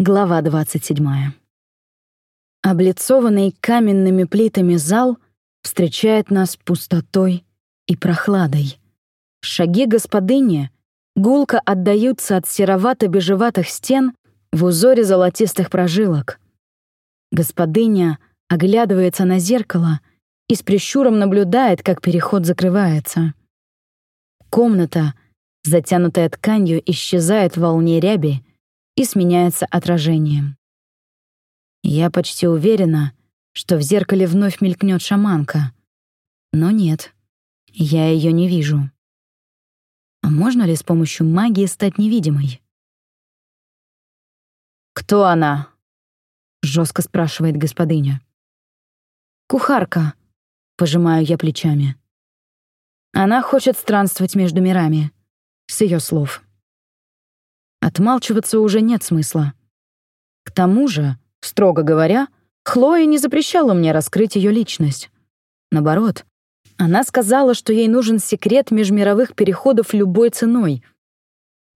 Глава 27. Облицованный каменными плитами зал встречает нас пустотой и прохладой. Шаги господыни гулко отдаются от серовато-бежеватых стен в узоре золотистых прожилок. Господыня оглядывается на зеркало и с прищуром наблюдает, как переход закрывается. Комната, затянутая тканью, исчезает в волне ряби и сменяется отражением. Я почти уверена, что в зеркале вновь мелькнет шаманка. Но нет, я ее не вижу. А можно ли с помощью магии стать невидимой? «Кто она?» — жестко спрашивает господыня. «Кухарка», — пожимаю я плечами. Она хочет странствовать между мирами, с ее слов. Отмалчиваться уже нет смысла. К тому же, строго говоря, Хлоя не запрещала мне раскрыть ее личность. Наоборот, она сказала, что ей нужен секрет межмировых переходов любой ценой.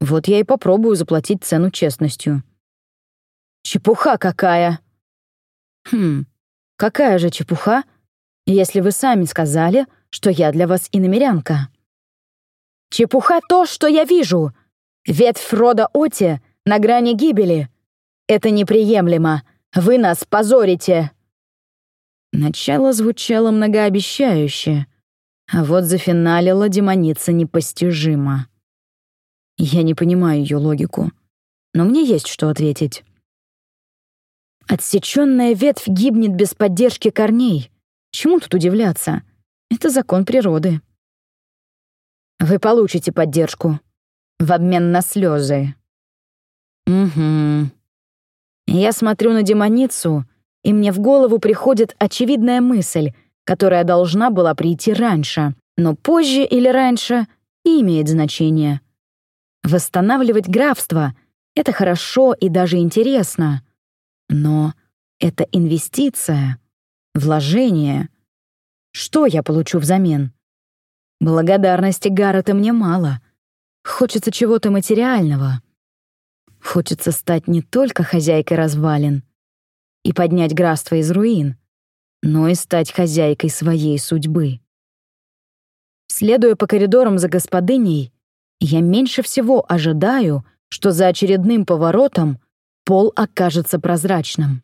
Вот я и попробую заплатить цену честностью. Чепуха какая! Хм, какая же чепуха, если вы сами сказали, что я для вас иномерянка? Чепуха то, что я вижу. Ветвь рода Оти на грани гибели. Это неприемлемо. Вы нас позорите. Начало звучало многообещающе, а вот зафиналила демоница непостижимо. Я не понимаю ее логику, но мне есть что ответить. Отсеченная ветвь гибнет без поддержки корней. Чему тут удивляться? Это закон природы. Вы получите поддержку. В обмен на слезы. Угу. Я смотрю на демоницу, и мне в голову приходит очевидная мысль, которая должна была прийти раньше, но позже или раньше и имеет значение. Восстанавливать графство — это хорошо и даже интересно — но это инвестиция, вложение. Что я получу взамен? Благодарности Гаррета мне мало. Хочется чего-то материального. Хочется стать не только хозяйкой развалин и поднять графство из руин, но и стать хозяйкой своей судьбы. Следуя по коридорам за господыней, я меньше всего ожидаю, что за очередным поворотом пол окажется прозрачным.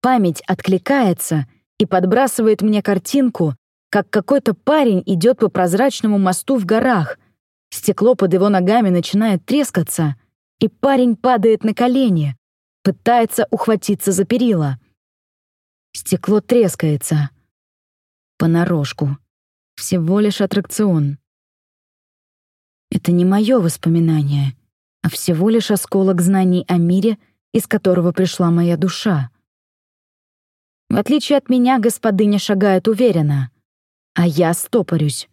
Память откликается и подбрасывает мне картинку, как какой-то парень идет по прозрачному мосту в горах. Стекло под его ногами начинает трескаться, и парень падает на колени, пытается ухватиться за перила. Стекло трескается. Понарошку. Всего лишь аттракцион. Это не мое воспоминание а всего лишь осколок знаний о мире, из которого пришла моя душа. В отличие от меня, господыня шагает уверенно, а я стопорюсь.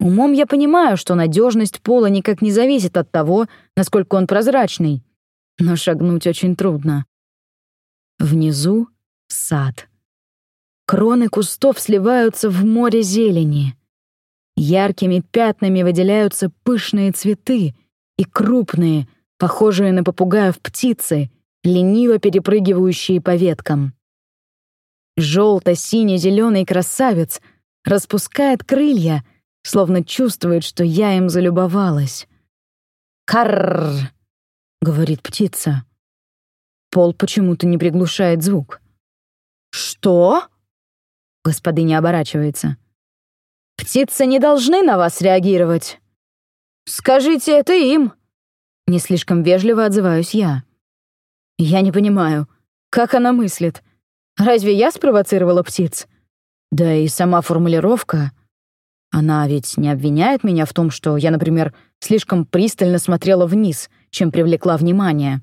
Умом я понимаю, что надежность пола никак не зависит от того, насколько он прозрачный, но шагнуть очень трудно. Внизу — сад. Кроны кустов сливаются в море зелени. Яркими пятнами выделяются пышные цветы — и крупные, похожие на попугаев птицы, лениво перепрыгивающие по веткам. Желто-сине-зеленый красавец распускает крылья, словно чувствует, что я им залюбовалась. «Карррр!» — говорит птица. Пол почему-то не приглушает звук. «Что?» — господыня оборачивается. «Птицы не должны на вас реагировать. «Скажите это им!» Не слишком вежливо отзываюсь я. Я не понимаю, как она мыслит. Разве я спровоцировала птиц? Да и сама формулировка. Она ведь не обвиняет меня в том, что я, например, слишком пристально смотрела вниз, чем привлекла внимание.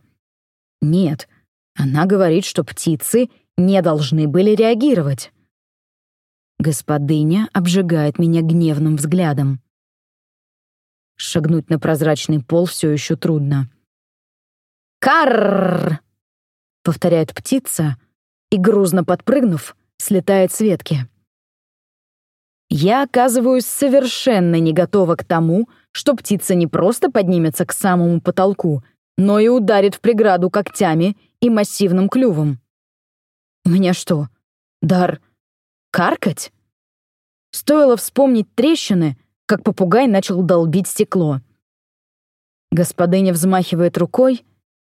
Нет, она говорит, что птицы не должны были реагировать. Господыня обжигает меня гневным взглядом. Шагнуть на прозрачный пол все еще трудно. «Карррр!» — повторяет птица и, грузно подпрыгнув, слетает с ветки. Я оказываюсь совершенно не готова к тому, что птица не просто поднимется к самому потолку, но и ударит в преграду когтями и массивным клювом. У меня что, дар каркать? Стоило вспомнить трещины, как попугай начал долбить стекло. Господыня взмахивает рукой,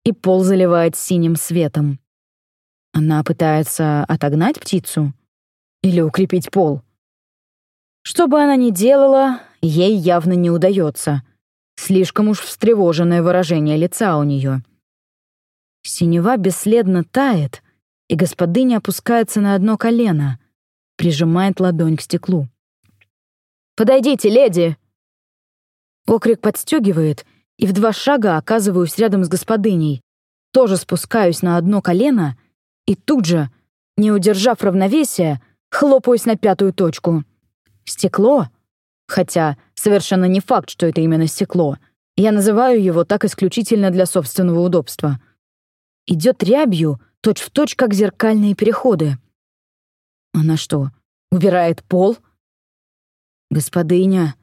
и пол заливает синим светом. Она пытается отогнать птицу или укрепить пол. Что бы она ни делала, ей явно не удается. Слишком уж встревоженное выражение лица у нее. Синева бесследно тает, и господыня опускается на одно колено, прижимает ладонь к стеклу. «Подойдите, леди!» Окрик подстегивает, и в два шага оказываюсь рядом с господыней, тоже спускаюсь на одно колено и тут же, не удержав равновесия, хлопаюсь на пятую точку. Стекло? Хотя совершенно не факт, что это именно стекло. Я называю его так исключительно для собственного удобства. Идет рябью, точь-в-точь, как зеркальные переходы. Она что, убирает пол? Господыня.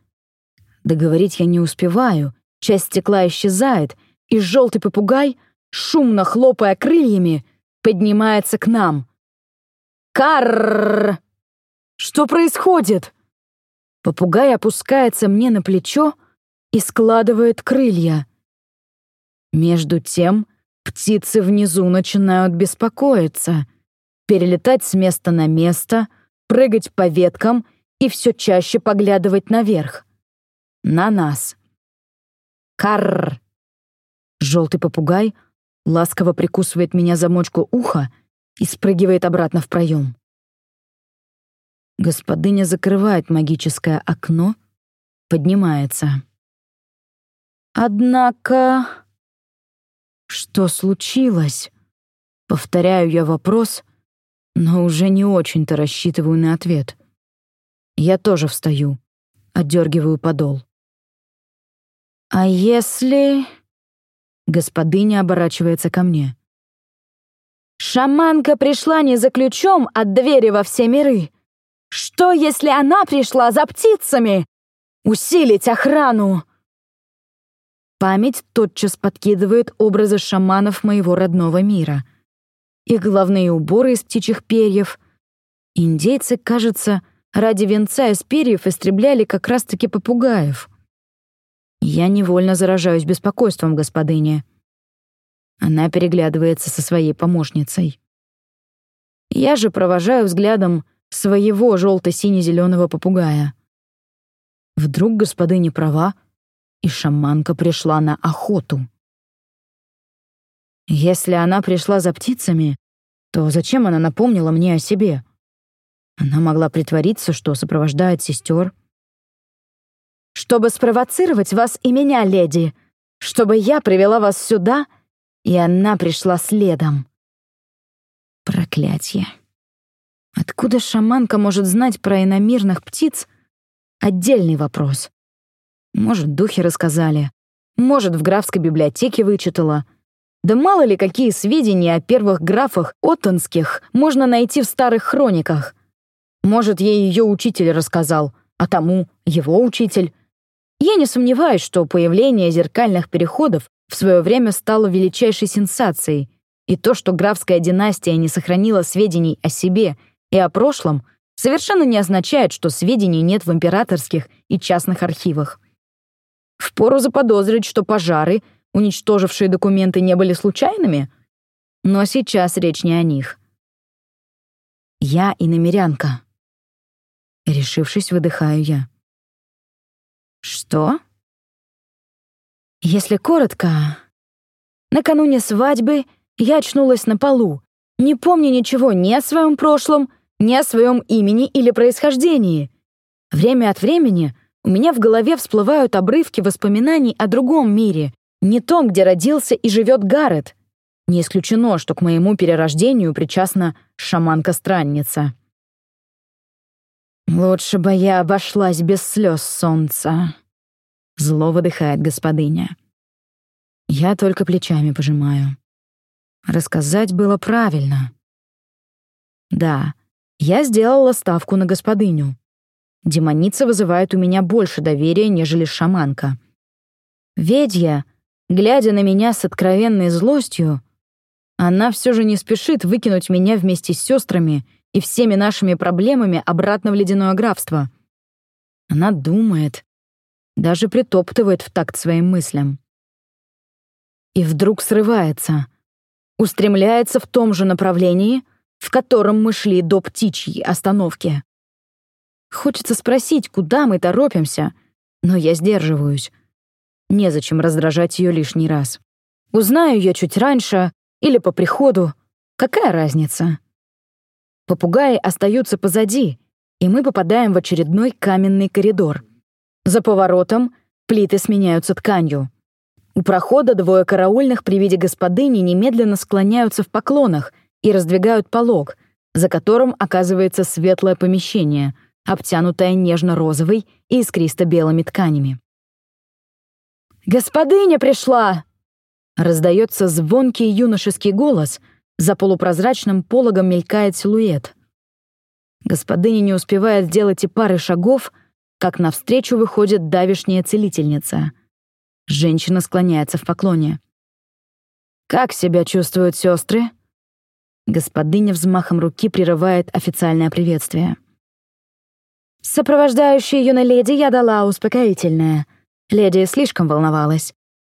Договорить я не успеваю. Часть стекла исчезает, и желтый попугай, шумно хлопая крыльями, поднимается к нам. Карр! Что происходит? Попугай опускается мне на плечо и складывает крылья. Между тем птицы внизу начинают беспокоиться, перелетать с места на место, прыгать по веткам и все чаще поглядывать наверх. На нас. Карр! Желтый попугай ласково прикусывает меня за мочку уха и спрыгивает обратно в проем. Господыня закрывает магическое окно, поднимается. Однако... Что случилось? Повторяю я вопрос, но уже не очень-то рассчитываю на ответ. Я тоже встаю, отдергиваю подол. «А если...» Господыня оборачивается ко мне. «Шаманка пришла не за ключом от двери во все миры. Что, если она пришла за птицами? Усилить охрану!» Память тотчас подкидывает образы шаманов моего родного мира. Их головные уборы из птичьих перьев. Индейцы, кажется, ради венца из перьев истребляли как раз-таки попугаев. Я невольно заражаюсь беспокойством господыни. Она переглядывается со своей помощницей. Я же провожаю взглядом своего желто-сине-зеленого попугая. Вдруг господыня права, и шаманка пришла на охоту. Если она пришла за птицами, то зачем она напомнила мне о себе? Она могла притвориться, что сопровождает сестер, чтобы спровоцировать вас и меня, леди, чтобы я привела вас сюда, и она пришла следом. Проклятье. Откуда шаманка может знать про иномирных птиц? Отдельный вопрос. Может, духи рассказали. Может, в графской библиотеке вычитала. Да мало ли какие сведения о первых графах Оттонских можно найти в старых хрониках. Может, ей ее учитель рассказал, а тому — его учитель. Я не сомневаюсь, что появление зеркальных переходов в свое время стало величайшей сенсацией, и то, что графская династия не сохранила сведений о себе и о прошлом, совершенно не означает, что сведений нет в императорских и частных архивах. Впору заподозрить, что пожары, уничтожившие документы, не были случайными, но сейчас речь не о них. Я и намерянка. Решившись, выдыхаю я. Что? Если коротко, накануне свадьбы я очнулась на полу, не помня ничего ни о своем прошлом, ни о своем имени или происхождении. Время от времени у меня в голове всплывают обрывки воспоминаний о другом мире, не том, где родился и живет Гаррет. Не исключено, что к моему перерождению причастна шаманка-странница. «Лучше бы я обошлась без слез солнца», — зло выдыхает господыня. Я только плечами пожимаю. Рассказать было правильно. Да, я сделала ставку на господыню. Демоница вызывает у меня больше доверия, нежели шаманка. Ведья Глядя на меня с откровенной злостью, она все же не спешит выкинуть меня вместе с сестрами и всеми нашими проблемами обратно в ледяное графство. Она думает, даже притоптывает в такт своим мыслям. И вдруг срывается, устремляется в том же направлении, в котором мы шли до птичьей остановки. Хочется спросить, куда мы торопимся, но я сдерживаюсь. Незачем раздражать ее лишний раз. Узнаю я чуть раньше или по приходу. Какая разница? Попугаи остаются позади, и мы попадаем в очередной каменный коридор. За поворотом плиты сменяются тканью. У прохода двое караульных при виде господыни немедленно склоняются в поклонах и раздвигают полог, за которым оказывается светлое помещение — обтянутая нежно-розовой и искристо-белыми тканями. «Господыня пришла!» Раздается звонкий юношеский голос, за полупрозрачным пологом мелькает силуэт. Господыня не успевает сделать и пары шагов, как навстречу выходит давишняя целительница. Женщина склоняется в поклоне. «Как себя чувствуют сестры?» Господыня взмахом руки прерывает официальное приветствие. Сопровождающей юной леди я дала успокоительное. Леди слишком волновалась.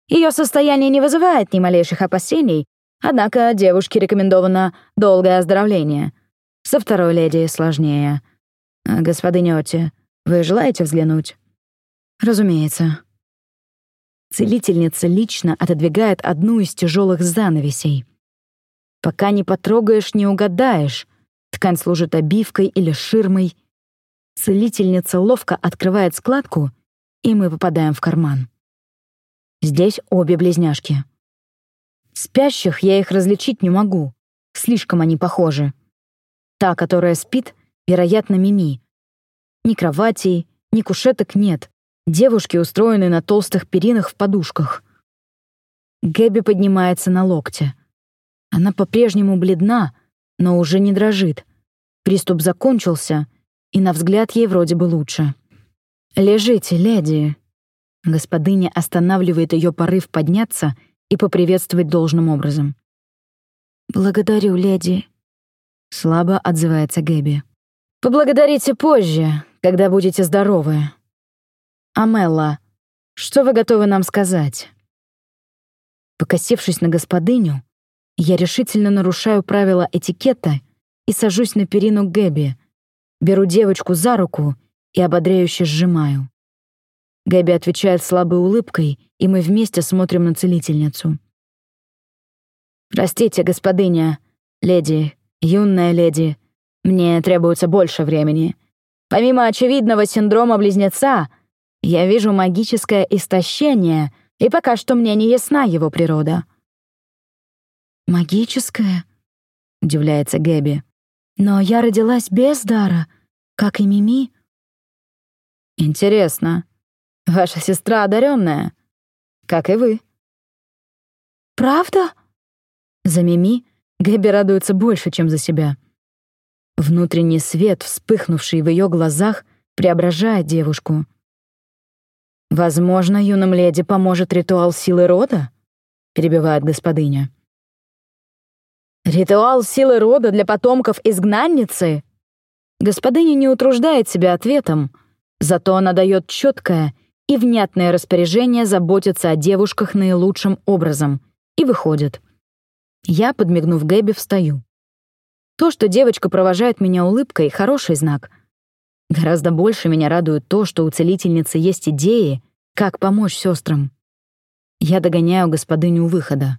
Ее состояние не вызывает ни малейших опасений, однако девушке рекомендовано долгое оздоровление. Со второй леди сложнее. Господыня Отти, вы желаете взглянуть? Разумеется. Целительница лично отодвигает одну из тяжелых занавесей. Пока не потрогаешь, не угадаешь. Ткань служит обивкой или ширмой, Целительница ловко открывает складку, и мы попадаем в карман. Здесь обе близняшки. Спящих я их различить не могу, слишком они похожи. Та, которая спит, вероятно, Мими. Ни кроватей, ни кушеток нет. Девушки устроены на толстых перинах в подушках. Гэби поднимается на локте. Она по-прежнему бледна, но уже не дрожит. Приступ закончился, и на взгляд ей вроде бы лучше. «Лежите, леди». Господыня останавливает ее порыв подняться и поприветствовать должным образом. «Благодарю, леди», — слабо отзывается Гэби. «Поблагодарите позже, когда будете здоровы. Амелла, что вы готовы нам сказать?» Покосившись на господыню, я решительно нарушаю правила этикета и сажусь на перину Гэби, Беру девочку за руку и ободряюще сжимаю. Гэби отвечает слабой улыбкой, и мы вместе смотрим на целительницу. «Простите, господыня, леди, юная леди, мне требуется больше времени. Помимо очевидного синдрома близнеца, я вижу магическое истощение, и пока что мне не ясна его природа». «Магическое?» — удивляется Гэби. Но я родилась без дара, как и Мими. Интересно. Ваша сестра одаренная, как и вы. Правда? За Мими Гэби радуется больше, чем за себя. Внутренний свет, вспыхнувший в ее глазах, преображает девушку. «Возможно, юным леди поможет ритуал силы рода?» — перебивает господыня. Ритуал силы рода для потомков изгнанницы? Господыня не утруждает себя ответом, зато она дает четкое и внятное распоряжение заботиться о девушках наилучшим образом и выходит. Я, подмигнув Гэби, встаю. То, что девочка провожает меня улыбкой, — хороший знак. Гораздо больше меня радует то, что у целительницы есть идеи, как помочь сестрам. Я догоняю господыню у выхода.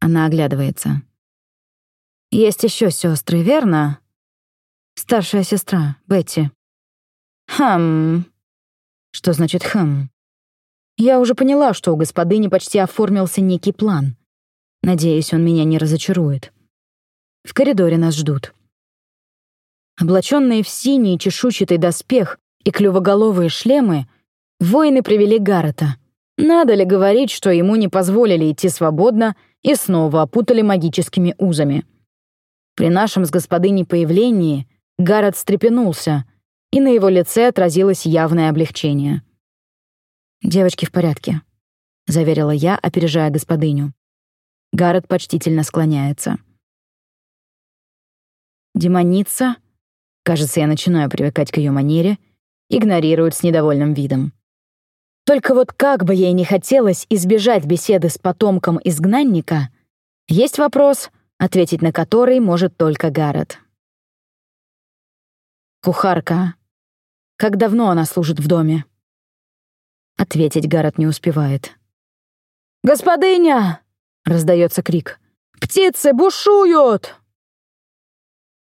Она оглядывается. Есть еще сестры, верно? Старшая сестра, Бетти. Хм. Что значит хм? Я уже поняла, что у господыни почти оформился некий план. Надеюсь, он меня не разочарует. В коридоре нас ждут. Облаченные в синий чешуйчатый доспех и клювоголовые шлемы, воины привели Гаррета. Надо ли говорить, что ему не позволили идти свободно и снова опутали магическими узами? При нашем с господыней появлении Гаррет встрепенулся, и на его лице отразилось явное облегчение. «Девочки в порядке. — заверила я, опережая господыню. Гаррет почтительно склоняется. Демоница, кажется, я начинаю привыкать к ее манере, игнорирует с недовольным видом. Только вот как бы ей не хотелось избежать беседы с потомком изгнанника, есть вопрос, ответить на который может только Гаррет. Кухарка. Как давно она служит в доме? Ответить Гаррет не успевает. «Господыня!» — раздается крик. «Птицы бушуют!»